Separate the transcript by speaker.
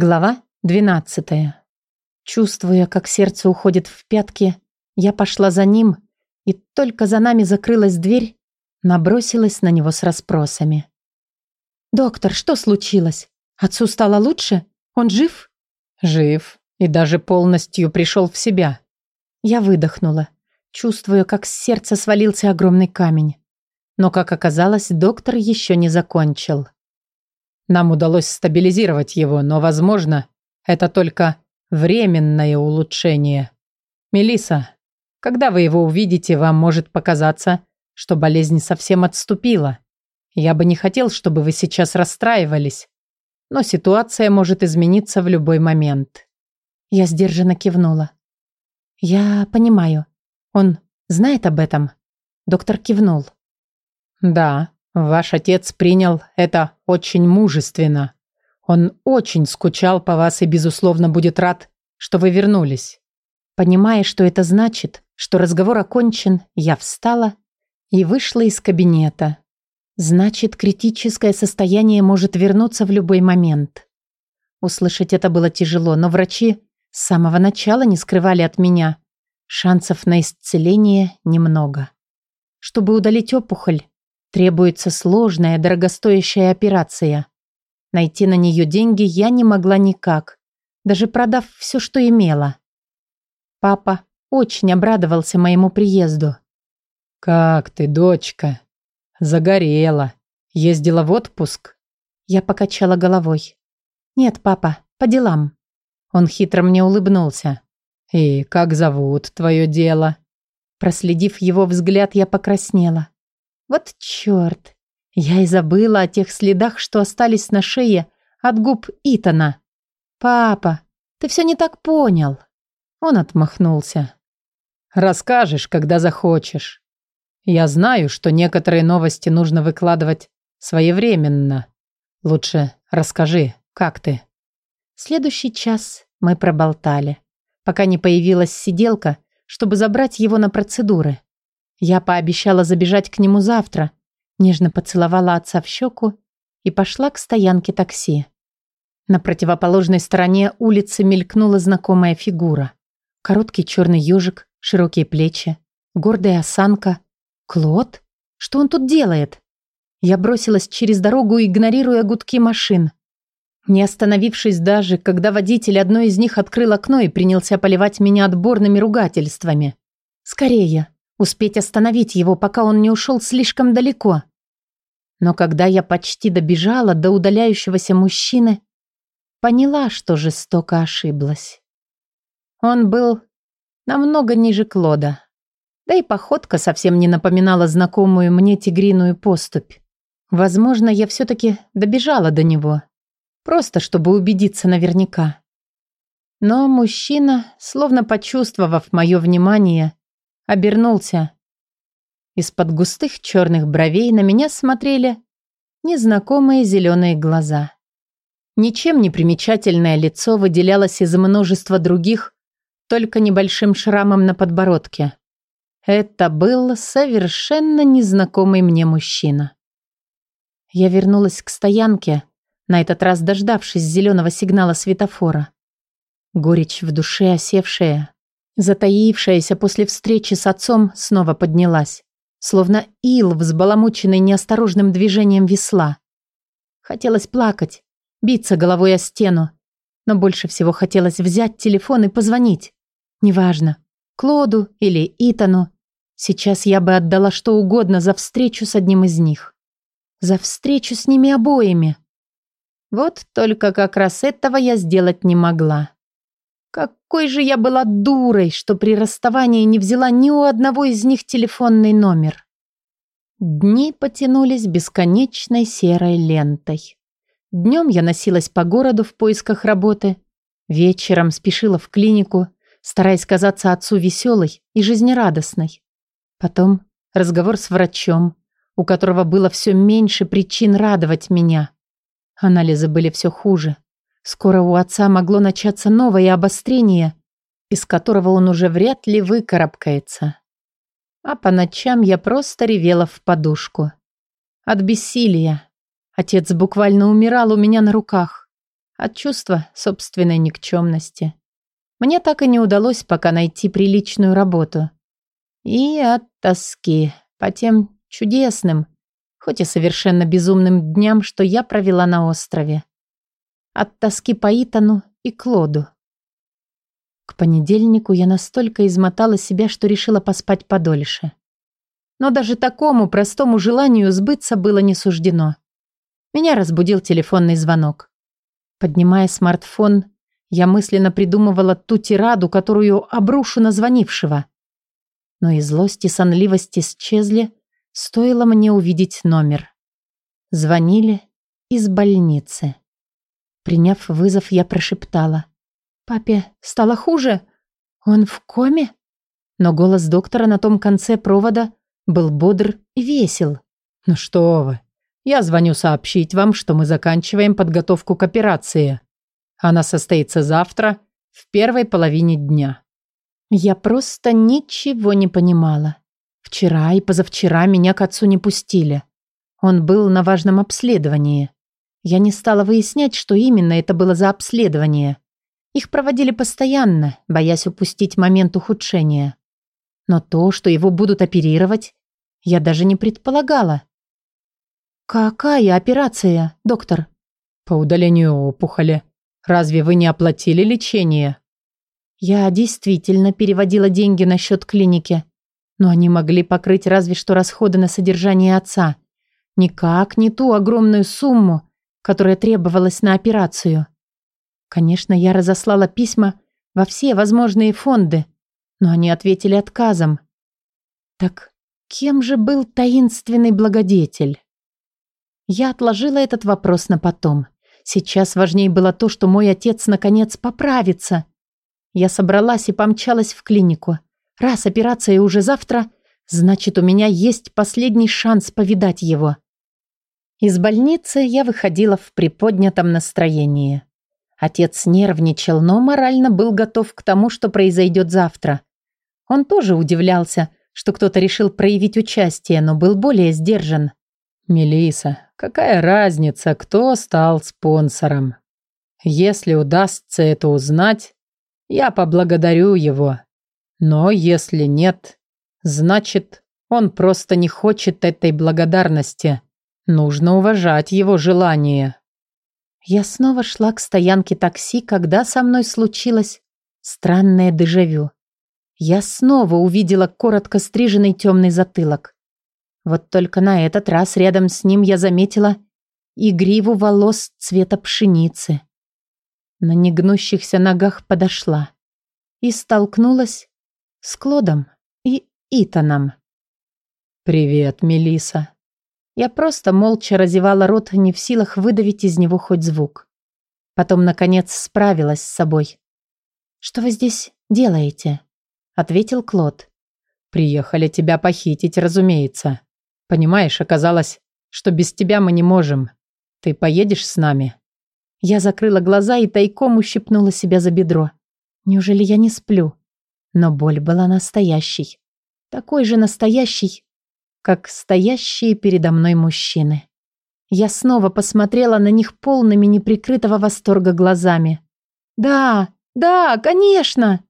Speaker 1: Глава 12. Чувствуя, как сердце уходит в пятки, я пошла за ним, и только за нами закрылась дверь, набросилась на него с расспросами. «Доктор, что случилось? Отцу стало лучше? Он жив?»
Speaker 2: «Жив и даже полностью пришел в себя».
Speaker 1: Я выдохнула, чувствуя, как с сердца свалился огромный камень. Но, как оказалось, доктор еще не закончил.
Speaker 2: Нам удалось стабилизировать его, но, возможно, это только временное улучшение. Мелиса, когда вы его увидите, вам может показаться, что болезнь совсем отступила. Я бы не хотел, чтобы вы сейчас расстраивались, но ситуация может измениться в любой момент.
Speaker 1: Я сдержанно кивнула. Я понимаю. Он знает об этом? Доктор кивнул.
Speaker 2: Да, Ваш отец принял это очень мужественно. Он очень скучал по вас и, безусловно, будет рад, что вы вернулись.
Speaker 1: Понимая, что это значит, что разговор окончен, я встала и вышла из кабинета. Значит, критическое состояние может вернуться в любой момент. Услышать это было тяжело, но врачи с самого начала не скрывали от меня. Шансов на исцеление немного. Чтобы удалить опухоль, Требуется сложная, дорогостоящая операция. Найти на нее деньги я не могла никак, даже продав все, что имела. Папа очень обрадовался моему приезду.
Speaker 2: «Как ты, дочка? Загорела. Ездила в отпуск?»
Speaker 1: Я покачала головой. «Нет, папа, по делам». Он хитро мне улыбнулся.
Speaker 2: «И как зовут твое дело?»
Speaker 1: Проследив его взгляд, я покраснела. Вот черт. Я и забыла о тех следах, что остались на шее от губ Итана. «Папа, ты все не так понял». Он отмахнулся.
Speaker 2: «Расскажешь, когда захочешь. Я знаю, что некоторые новости нужно выкладывать своевременно. Лучше расскажи, как ты?»
Speaker 1: Следующий час мы проболтали, пока не появилась сиделка, чтобы забрать его на процедуры. Я пообещала забежать к нему завтра, нежно поцеловала отца в щеку и пошла к стоянке такси. На противоположной стороне улицы мелькнула знакомая фигура. Короткий черный ежик, широкие плечи, гордая осанка. Клод? Что он тут делает? Я бросилась через дорогу, игнорируя гудки машин. Не остановившись даже, когда водитель одной из них открыл окно и принялся поливать меня отборными ругательствами. «Скорее!» Успеть остановить его, пока он не ушел слишком далеко. Но когда я почти добежала до удаляющегося мужчины, поняла, что жестоко ошиблась. Он был намного ниже Клода. Да и походка совсем не напоминала знакомую мне тигриную поступь. Возможно, я все-таки добежала до него. Просто чтобы убедиться наверняка. Но мужчина, словно почувствовав мое внимание, обернулся. Из-под густых черных бровей на меня смотрели незнакомые зеленые глаза. Ничем не примечательное лицо выделялось из множества других, только небольшим шрамом на подбородке. Это был совершенно незнакомый мне мужчина. Я вернулась к стоянке, на этот раз дождавшись зеленого сигнала светофора. Горечь в душе осевшая, Затаившаяся после встречи с отцом снова поднялась, словно ил, взбаламученный неосторожным движением весла. Хотелось плакать, биться головой о стену, но больше всего хотелось взять телефон и позвонить. Неважно, Клоду или Итану. Сейчас я бы отдала что угодно за встречу с одним из них. За встречу с ними обоими. Вот только как раз этого я сделать не могла. Какой же я была дурой, что при расставании не взяла ни у одного из них телефонный номер. Дни потянулись бесконечной серой лентой. Днем я носилась по городу в поисках работы, вечером спешила в клинику, стараясь казаться отцу веселой и жизнерадостной. Потом разговор с врачом, у которого было все меньше причин радовать меня. Анализы были все хуже. Скоро у отца могло начаться новое обострение, из которого он уже вряд ли выкарабкается. А по ночам я просто ревела в подушку. От бессилия. Отец буквально умирал у меня на руках. от чувства собственной никчемности. Мне так и не удалось пока найти приличную работу. И от тоски по тем чудесным, хоть и совершенно безумным дням, что я провела на острове. От тоски по Итану и Клоду. К понедельнику я настолько измотала себя, что решила поспать подольше. Но даже такому простому желанию сбыться было не суждено. Меня разбудил телефонный звонок. Поднимая смартфон, я мысленно придумывала ту тираду, которую обрушу на звонившего. Но и злость и сонливость исчезли, стоило мне увидеть номер. Звонили из больницы. Приняв вызов, я прошептала. «Папе стало хуже? Он в коме?» Но голос доктора на том конце провода был бодр и весел.
Speaker 2: «Ну что вы, я звоню сообщить вам, что мы заканчиваем подготовку к операции. Она состоится завтра в первой половине дня».
Speaker 1: Я просто ничего не понимала. Вчера и позавчера меня к отцу не пустили. Он был на важном обследовании. Я не стала выяснять, что именно это было за обследование. Их проводили постоянно, боясь упустить момент ухудшения. Но то, что его будут оперировать, я даже не предполагала. «Какая операция, доктор?»
Speaker 2: «По удалению опухоли. Разве вы не оплатили лечение?»
Speaker 1: Я действительно переводила деньги на счет клиники, но они могли покрыть разве что расходы на содержание отца. Никак не ту огромную сумму, которая требовалась на операцию. Конечно, я разослала письма во все возможные фонды, но они ответили отказом. Так кем же был таинственный благодетель? Я отложила этот вопрос на потом. Сейчас важнее было то, что мой отец наконец поправится. Я собралась и помчалась в клинику. Раз операция уже завтра, значит, у меня есть последний шанс повидать его. Из больницы я выходила в приподнятом настроении. Отец нервничал, но морально был готов к тому, что произойдет завтра. Он тоже удивлялся, что кто-то решил проявить участие, но был более сдержан.
Speaker 2: Мелиса, какая разница, кто стал спонсором? Если удастся это узнать, я поблагодарю его. Но если нет, значит, он просто не хочет этой благодарности. Нужно уважать его желание.
Speaker 1: Я снова шла к стоянке такси, когда со мной случилось странное дежавю. Я снова увидела коротко стриженный темный затылок. Вот только на этот раз рядом с ним я заметила игриву волос цвета пшеницы. На негнущихся ногах подошла и столкнулась с Клодом и Итаном.
Speaker 2: «Привет, Мелиса.
Speaker 1: Я просто молча разевала рот, не в силах выдавить из него хоть звук. Потом, наконец, справилась с собой. «Что вы здесь делаете?» — ответил Клод.
Speaker 2: «Приехали тебя похитить, разумеется. Понимаешь, оказалось, что без тебя мы не можем. Ты поедешь с нами?»
Speaker 1: Я закрыла глаза и тайком ущипнула себя за бедро. Неужели я не сплю? Но боль была настоящей. Такой же настоящий, как стоящие передо мной мужчины. Я снова посмотрела на них полными неприкрытого восторга глазами. «Да, да, конечно!»